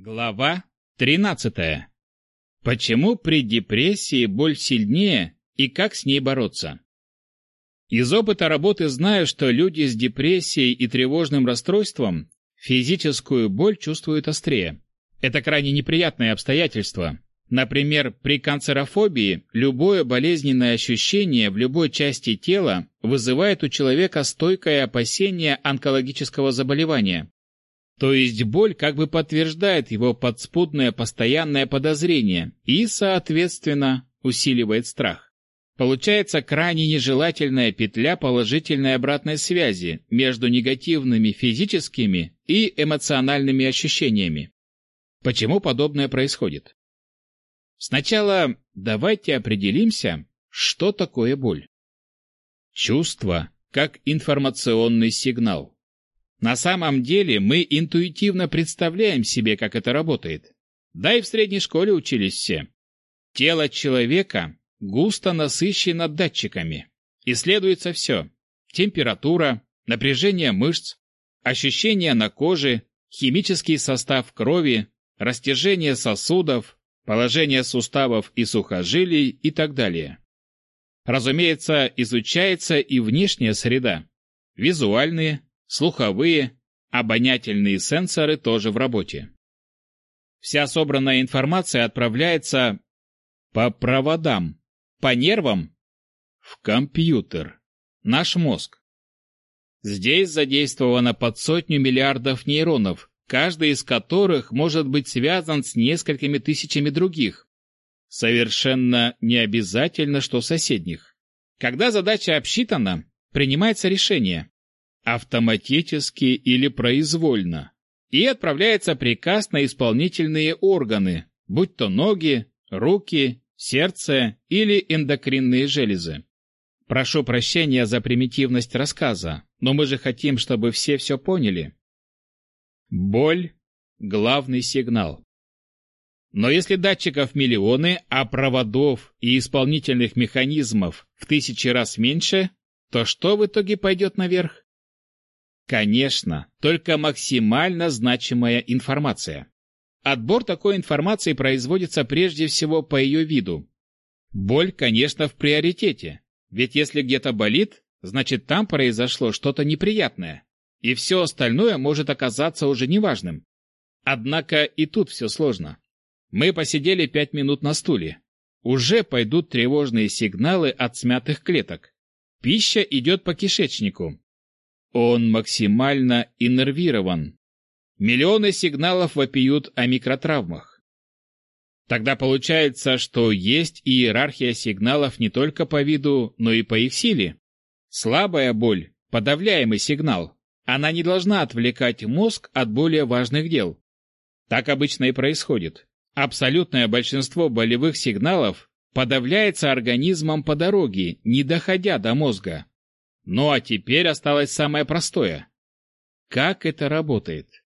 Глава 13. Почему при депрессии боль сильнее и как с ней бороться? Из опыта работы знаю, что люди с депрессией и тревожным расстройством физическую боль чувствуют острее. Это крайне неприятное обстоятельство. Например, при канцерофобии любое болезненное ощущение в любой части тела вызывает у человека стойкое опасение онкологического заболевания. То есть боль как бы подтверждает его подспудное постоянное подозрение и, соответственно, усиливает страх. Получается крайне нежелательная петля положительной обратной связи между негативными физическими и эмоциональными ощущениями. Почему подобное происходит? Сначала давайте определимся, что такое боль. Чувство как информационный сигнал. На самом деле мы интуитивно представляем себе, как это работает. Да и в средней школе учились все. Тело человека густо насыщено датчиками. Исследуется все. Температура, напряжение мышц, ощущения на коже, химический состав крови, растяжение сосудов, положение суставов и сухожилий и так далее. Разумеется, изучается и внешняя среда. Визуальные, слуховые, обонятельные сенсоры тоже в работе. Вся собранная информация отправляется по проводам, по нервам, в компьютер, наш мозг. Здесь задействовано под сотню миллиардов нейронов, каждый из которых может быть связан с несколькими тысячами других. Совершенно не обязательно, что соседних. Когда задача обсчитана, принимается решение, автоматически или произвольно, и отправляется приказ на исполнительные органы, будь то ноги, руки, сердце или эндокринные железы. Прошу прощения за примитивность рассказа, но мы же хотим, чтобы все все поняли. Боль – главный сигнал. Но если датчиков миллионы, а проводов и исполнительных механизмов в тысячи раз меньше, то что в итоге пойдет наверх? Конечно, только максимально значимая информация. Отбор такой информации производится прежде всего по ее виду. Боль, конечно, в приоритете, ведь если где-то болит, значит там произошло что-то неприятное, и все остальное может оказаться уже неважным. Однако и тут все сложно. Мы посидели пять минут на стуле. Уже пойдут тревожные сигналы от смятых клеток. Пища идет по кишечнику, он максимально иннервирован. Миллионы сигналов вопиют о микротравмах. Тогда получается, что есть иерархия сигналов не только по виду, но и по их силе. Слабая боль – подавляемый сигнал. Она не должна отвлекать мозг от более важных дел. Так обычно и происходит. Абсолютное большинство болевых сигналов подавляется организмом по дороге, не доходя до мозга. Ну а теперь осталось самое простое. Как это работает?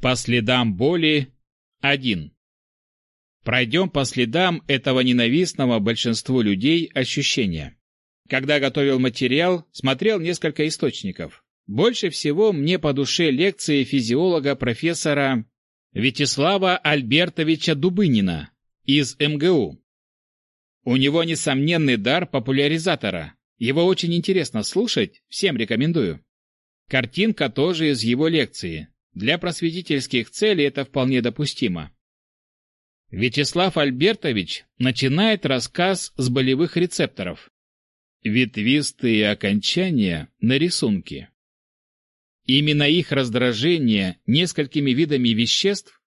По следам боли 1. Пройдем по следам этого ненавистного большинству людей ощущения. Когда готовил материал, смотрел несколько источников. Больше всего мне по душе лекции физиолога профессора Вячеслава Альбертовича Дубынина из МГУ. У него несомненный дар популяризатора, его очень интересно слушать, всем рекомендую. Картинка тоже из его лекции. Для просветительских целей это вполне допустимо. Вячеслав Альбертович начинает рассказ с болевых рецепторов. Ветвистые окончания на рисунке. Именно их раздражение несколькими видами веществ,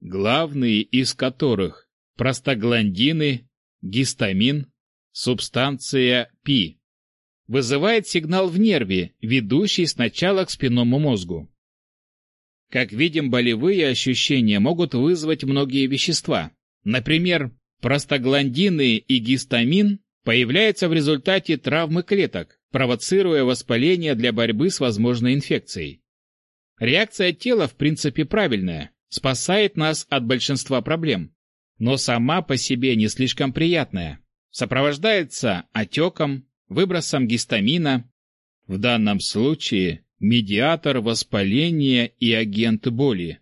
главные из которых простагландины, гистамин, субстанция пи, вызывает сигнал в нерве, ведущий сначала к спинному мозгу. Как видим, болевые ощущения могут вызвать многие вещества. Например, простагландины и гистамин появляются в результате травмы клеток, провоцируя воспаление для борьбы с возможной инфекцией. Реакция тела в принципе правильная, спасает нас от большинства проблем, но сама по себе не слишком приятная. Сопровождается отеком, выбросом гистамина, в данном случае медиатор воспаления и агент боли.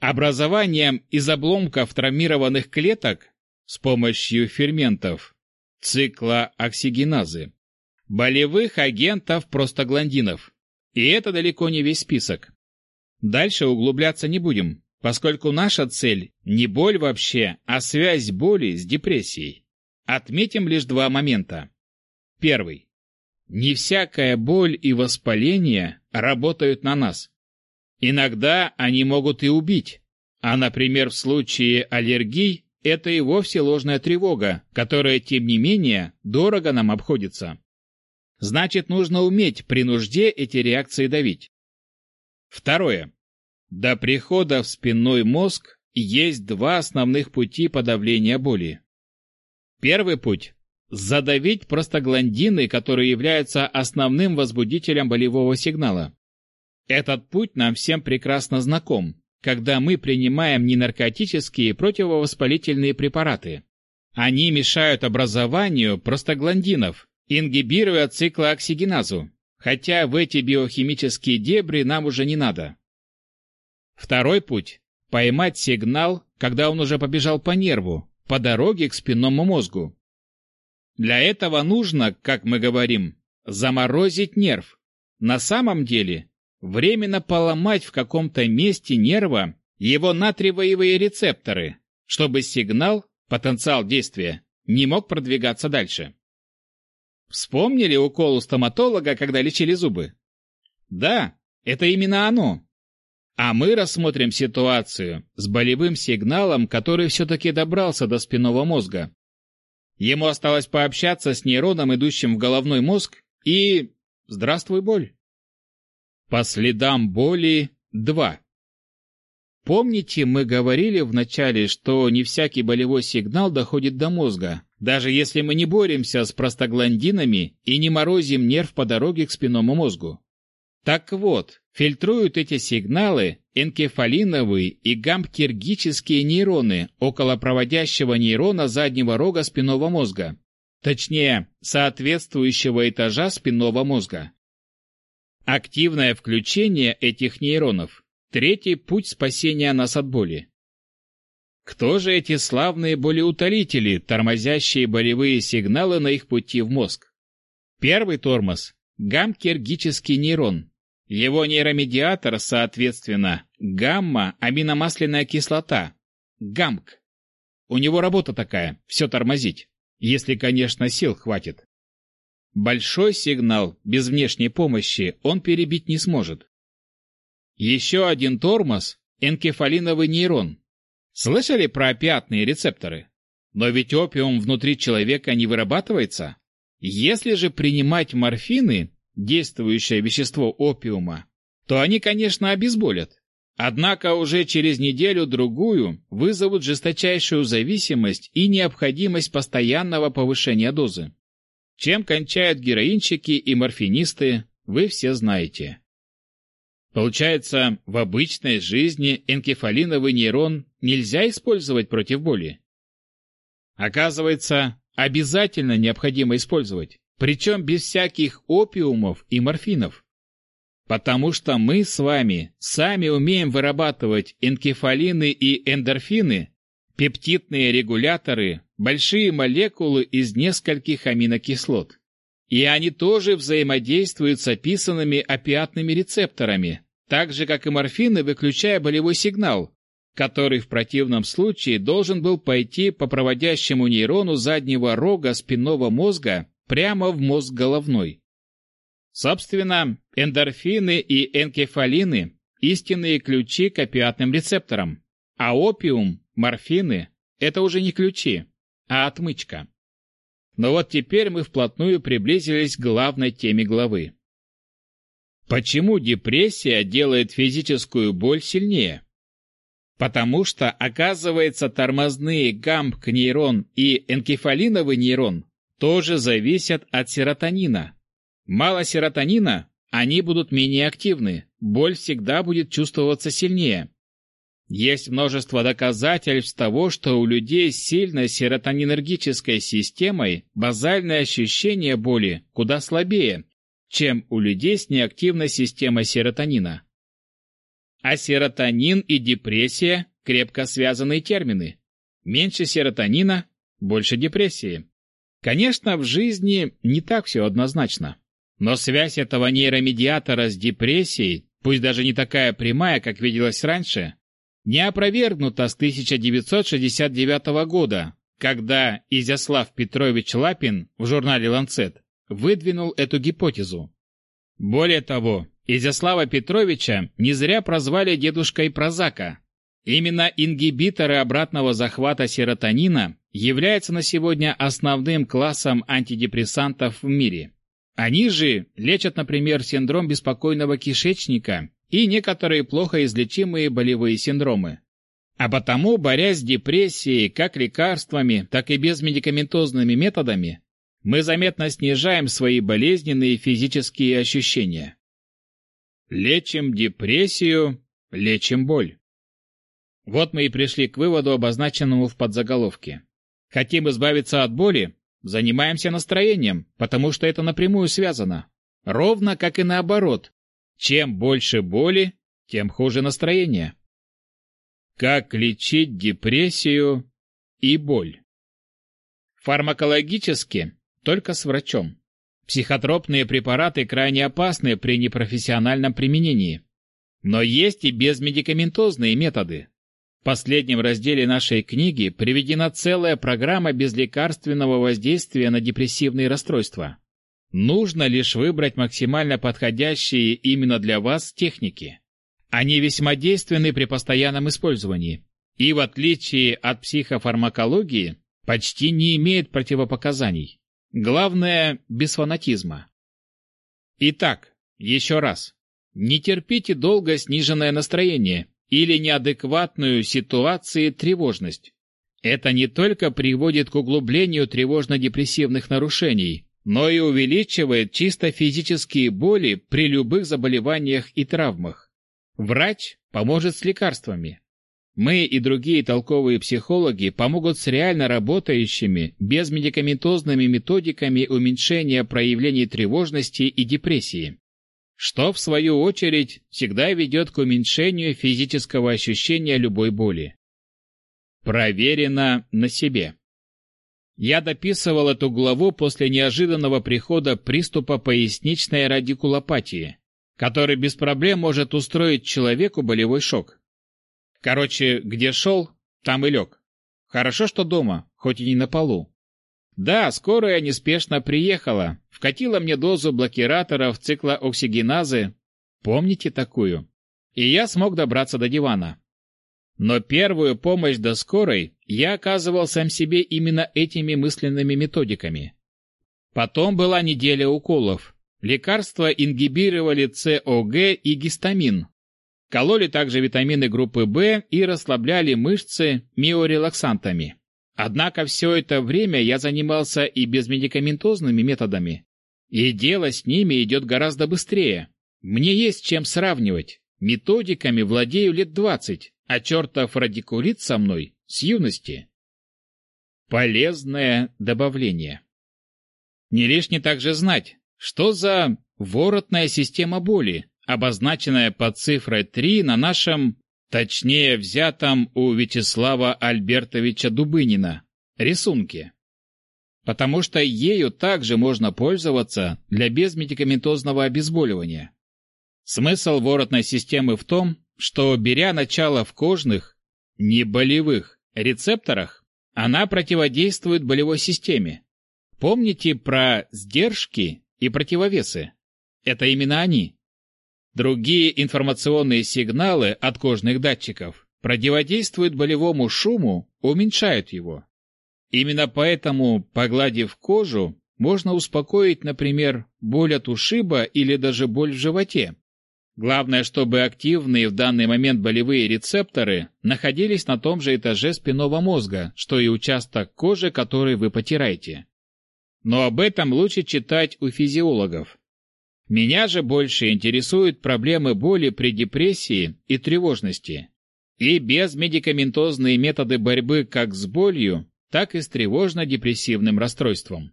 образованием из обломков травмированных клеток с помощью ферментов цикла оксигеназы, болевых агентов простагландинов. И это далеко не весь список. Дальше углубляться не будем, поскольку наша цель не боль вообще, а связь боли с депрессией. Отметим лишь два момента. Первый. Не всякая боль и воспаление работают на нас. Иногда они могут и убить. А, например, в случае аллергий это и вовсе ложная тревога, которая, тем не менее, дорого нам обходится. Значит, нужно уметь при нужде эти реакции давить. Второе. До прихода в спинной мозг есть два основных пути подавления боли. Первый путь – задавить простагландины, которые являются основным возбудителем болевого сигнала. Этот путь нам всем прекрасно знаком, когда мы принимаем ненаркотические противовоспалительные препараты. Они мешают образованию простагландинов, ингибируя циклооксигеназу, хотя в эти биохимические дебри нам уже не надо. Второй путь – поймать сигнал, когда он уже побежал по нерву, по дороге к спинному мозгу. Для этого нужно, как мы говорим, заморозить нерв. На самом деле временно поломать в каком-то месте нерва его натриевые рецепторы, чтобы сигнал, потенциал действия, не мог продвигаться дальше. Вспомнили укол у стоматолога, когда лечили зубы? Да, это именно оно. А мы рассмотрим ситуацию с болевым сигналом, который все-таки добрался до спинного мозга. Ему осталось пообщаться с нейроном, идущим в головной мозг, и... Здравствуй, боль. По следам боли 2. Помните, мы говорили вначале, что не всякий болевой сигнал доходит до мозга, даже если мы не боремся с простагландинами и не морозим нерв по дороге к спинному мозгу. Так вот, фильтруют эти сигналы энкефалиновые и гамптергические нейроны около проводящего нейрона заднего рога спинного мозга, точнее, соответствующего этажа спинного мозга. Активное включение этих нейронов – третий путь спасения нас от боли. Кто же эти славные болеутолители, тормозящие болевые сигналы на их пути в мозг? Первый тормоз – гаммкергический нейрон. Его нейромедиатор, соответственно, гамма-аминомасляная кислота – ГАМК. У него работа такая – все тормозить, если, конечно, сил хватит. Большой сигнал без внешней помощи он перебить не сможет. Еще один тормоз – энкефалиновый нейрон. Слышали про опиатные рецепторы? Но ведь опиум внутри человека не вырабатывается. Если же принимать морфины, действующее вещество опиума, то они, конечно, обезболят. Однако уже через неделю-другую вызовут жесточайшую зависимость и необходимость постоянного повышения дозы. Чем кончают героинщики и морфинисты, вы все знаете. Получается, в обычной жизни энкефалиновый нейрон нельзя использовать против боли. Оказывается, обязательно необходимо использовать, причем без всяких опиумов и морфинов. Потому что мы с вами сами умеем вырабатывать энкефалины и эндорфины, пептидные регуляторы большие молекулы из нескольких аминокислот. И они тоже взаимодействуют с описанными опиатными рецепторами, так же, как и морфины, выключая болевой сигнал, который в противном случае должен был пойти по проводящему нейрону заднего рога спинного мозга прямо в мозг головной. Собственно, эндорфины и энкефалины – истинные ключи к опиатным рецепторам, а опиум, морфины – это уже не ключи, а отмычка. Но вот теперь мы вплотную приблизились к главной теме главы. Почему депрессия делает физическую боль сильнее? Потому что, оказывается, тормозные гамп-нейрон и энкефалиновый нейрон тоже зависят от серотонина. Мало серотонина, они будут менее активны, боль всегда будет чувствоваться сильнее. Есть множество доказательств того, что у людей с сильной серотонинергической системой базальное ощущение боли куда слабее, чем у людей с неактивной системой серотонина. А серотонин и депрессия – крепко связанные термины. Меньше серотонина – больше депрессии. Конечно, в жизни не так все однозначно. Но связь этого нейромедиатора с депрессией, пусть даже не такая прямая, как виделось раньше, не опровергнута с 1969 года, когда Изяслав Петрович Лапин в журнале «Ланцет» выдвинул эту гипотезу. Более того, Изяслава Петровича не зря прозвали дедушкой Прозака. Именно ингибиторы обратного захвата серотонина являются на сегодня основным классом антидепрессантов в мире. Они же лечат, например, синдром беспокойного кишечника и некоторые плохо излечимые болевые синдромы. А потому, борясь с депрессией как лекарствами, так и безмедикаментозными методами, мы заметно снижаем свои болезненные физические ощущения. Лечим депрессию, лечим боль. Вот мы и пришли к выводу, обозначенному в подзаголовке. Хотим избавиться от боли, Занимаемся настроением, потому что это напрямую связано. Ровно как и наоборот. Чем больше боли, тем хуже настроение. Как лечить депрессию и боль? Фармакологически только с врачом. Психотропные препараты крайне опасны при непрофессиональном применении. Но есть и безмедикаментозные методы. В последнем разделе нашей книги приведена целая программа безлекарственного воздействия на депрессивные расстройства. Нужно лишь выбрать максимально подходящие именно для вас техники. Они весьма действенны при постоянном использовании и, в отличие от психофармакологии, почти не имеют противопоказаний. Главное – без фанатизма. Итак, еще раз. Не терпите долго сниженное настроение или неадекватную ситуации тревожность. Это не только приводит к углублению тревожно-депрессивных нарушений, но и увеличивает чисто физические боли при любых заболеваниях и травмах. Врач поможет с лекарствами. Мы и другие толковые психологи помогут с реально работающими, безмедикаментозными методиками уменьшения проявлений тревожности и депрессии что, в свою очередь, всегда ведет к уменьшению физического ощущения любой боли. Проверено на себе. Я дописывал эту главу после неожиданного прихода приступа поясничной радикулопатии, который без проблем может устроить человеку болевой шок. Короче, где шел, там и лег. Хорошо, что дома, хоть и не на полу. Да, скорая неспешно приехала, вкатила мне дозу блокираторов циклооксигеназы, помните такую? И я смог добраться до дивана. Но первую помощь до скорой я оказывал сам себе именно этими мысленными методиками. Потом была неделя уколов. Лекарства ингибировали СОГ и гистамин. Кололи также витамины группы В и расслабляли мышцы миорелаксантами. Однако все это время я занимался и безмедикаментозными методами. И дело с ними идет гораздо быстрее. Мне есть чем сравнивать. Методиками владею лет двадцать, а чертов радикулит со мной с юности. Полезное добавление. Не лишне также знать, что за воротная система боли, обозначенная под цифрой 3 на нашем Точнее, взятом у Вячеслава Альбертовича Дубынина, рисунке. Потому что ею также можно пользоваться для безмедикаментозного обезболивания. Смысл воротной системы в том, что, беря начало в кожных, неболевых рецепторах, она противодействует болевой системе. Помните про сдержки и противовесы? Это именно они. Другие информационные сигналы от кожных датчиков противодействуют болевому шуму, уменьшают его. Именно поэтому, погладив кожу, можно успокоить, например, боль от ушиба или даже боль в животе. Главное, чтобы активные в данный момент болевые рецепторы находились на том же этаже спинного мозга, что и участок кожи, который вы потираете. Но об этом лучше читать у физиологов. Меня же больше интересуют проблемы боли при депрессии и тревожности. И безмедикаментозные методы борьбы как с болью, так и с тревожно-депрессивным расстройством.